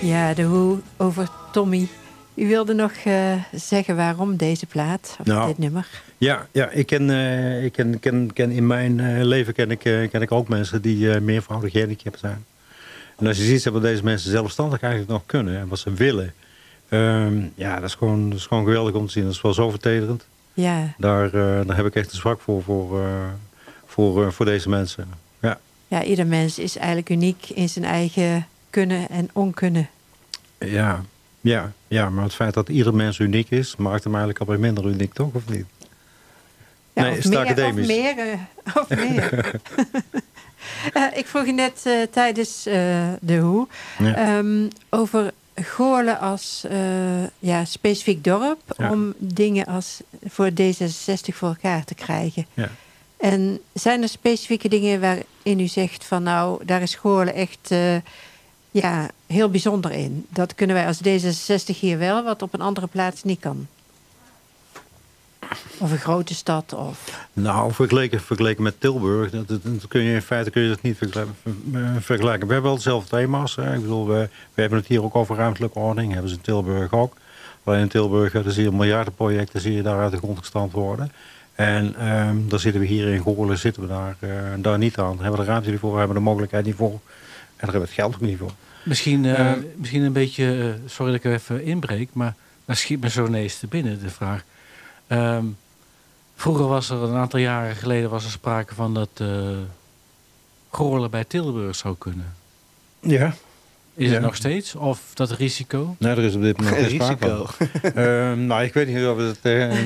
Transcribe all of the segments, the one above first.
Ja, de hoe over Tommy. U wilde nog uh, zeggen waarom deze plaat, of Nou. dit nummer? Ja, ja ik, ken, eh, ik ken, ken, ken in mijn eh, leven ken ik, eh, ken ik ook mensen die eh meervoudig gehandicapt zijn. En als je ziet wat deze mensen zelfstandig eigenlijk nog kunnen en wat ze willen. ehm, ja, dat is, gewoon, dat is gewoon geweldig om te zien. Dat is wel zo vertederend. Ja, Daar, eh, daar heb ik echt een zwak voor, voor, eh, voor, eh, voor deze mensen. Ja, ja, ieder mens is eigenlijk uniek in zijn eigen kunnen en onkunnen. ja, ja, ja, maar het feit dat ieder mens uniek is, maakt hem eigenlijk alweer minder uniek, toch? Of niet? Ja, Nee, of is het meer, academisch? Of meer. eh, of meer. Eh, ik vroeg je net eh, tijdens de hoe Ja. ehm, over Goorlen als ja, specifiek dorp Ja. om dingen als voor D66 voor elkaar te krijgen. Ja. En zijn er specifieke dingen waarin u zegt van nou, daar is Goorlen echt ja, heel bijzonder in. Dat kunnen wij als D66 hier wel, wat op een andere plaats niet kan. Of een grote stad of... Nou, vergeleken, met Tilburg, dat, kun je in feite kun je dat niet vergelijken. eh, vergelijken. We hebben wel dezelfde thema's. Hè. Ik bedoel, we, hebben het hier ook over ruimtelijke ordening. Hebben ze in Tilburg ook. Alleen in Tilburg eh, dan zie je miljardenprojecten zie je daar uit de grond gestampt worden. En ehm dan zitten we hier in Goorlen, zitten we daar, eh, daar niet aan. Hebben we de ruimte niet voor, we hebben de mogelijkheid niet voor. En daar hebben we het geld ook niet voor. Misschien, eh, Eh, misschien een beetje, eh, sorry dat ik er even inbreek, maar dan schiet me zo ineens te binnen de vraag. Ehm, vroeger was er een aantal jaren geleden was er sprake van dat eh Goorlen bij Tilburg zou kunnen. Ja. Is Ja. het nog steeds? Of dat risico? Nee, er is op dit moment Geen sprake. Ehm, nou, ik weet niet of het,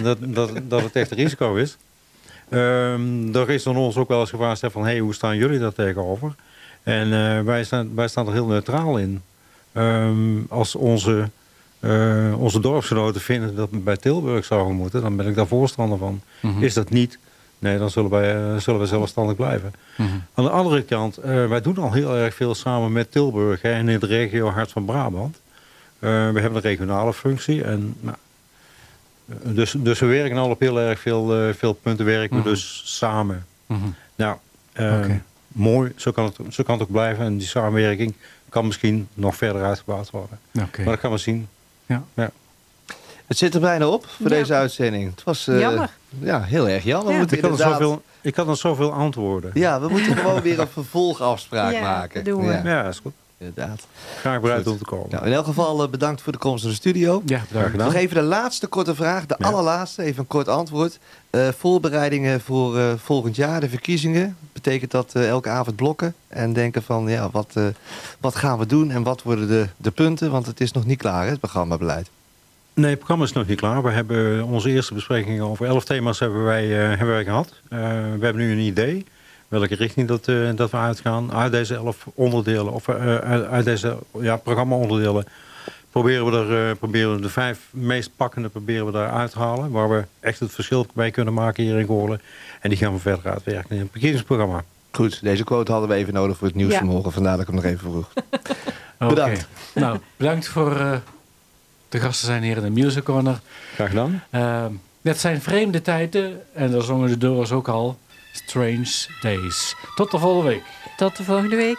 dat, dat, dat het echt een risico is. Ehm er is dan ons ook wel eens gevraagd van... Hey, hoe staan jullie daar tegenover? En eh, wij, staan, wij staan er heel neutraal in. Ehm, als onze, eh, onze dorpsgenoten vinden dat we bij Tilburg zouden moeten... dan ben ik daar voorstander van. Mhm. Is dat niet... Nee, dan zullen wij, eh, zullen wij zelfstandig blijven. Mhm. Aan de andere kant, wij doen al heel erg veel samen met Tilburg hè, en in de regio Hart van Brabant. We hebben een regionale functie. En, nou, dus, dus we werken al op heel erg veel, veel punten werken we Mhm. dus samen. Nou, eh, Oké. Mooi, zo kan, het, zo kan het ook blijven. En die samenwerking kan misschien nog verder uitgebouwd worden. Maar dat gaan we zien. Het zit er bijna op voor Ja. deze uitzending. Het was eh, Jammer. Ja, heel erg jammer. We Ja. moeten Ik inderdaad- zoveel, ik had nog zoveel antwoorden. Ja, we moeten gewoon weer een vervolgafspraak Ja, maken. doen we. Ja, Ja, is goed. Inderdaad. Graag bereid om te komen. Nou, in elk geval eh, bedankt voor de komst naar de studio. Ja, bedankt. gedaan. Nog even de laatste korte vraag, de Ja. allerlaatste, even een kort antwoord. Eh, voorbereidingen voor eh, volgend jaar, de verkiezingen. Betekent dat elke avond blokken en denken van ja, wat, wat gaan we doen en wat worden de, de punten? Want het is nog niet klaar, hè, het programmabeleid. Nee, het programma is nog niet klaar. We hebben onze eerste besprekingen over elf thema's hebben wij, hebben wij gehad. Eh, we hebben nu een idee welke richting dat, eh, dat we uitgaan. Uit deze elf onderdelen, of eh, uit, uit deze ja, programma-onderdelen, proberen we, er, eh, proberen we de vijf meest pakkende proberen we daar uit te halen. Waar we echt het verschil bij kunnen maken hier in Goorlen. En die gaan we verder uitwerken in het verkiezingsprogramma. Goed, deze quote hadden we even nodig voor het nieuws Ja. vanmorgen. Vandaar dat ik hem nog even vroeg. Oké. Bedankt. Nou, bedankt voor eh, de gasten zijn hier in de Music Corner. Graag gedaan. Ehm, het zijn vreemde tijden en daar zongen de Doors ook al. Strange Days. Tot de volgende week. Tot de volgende week.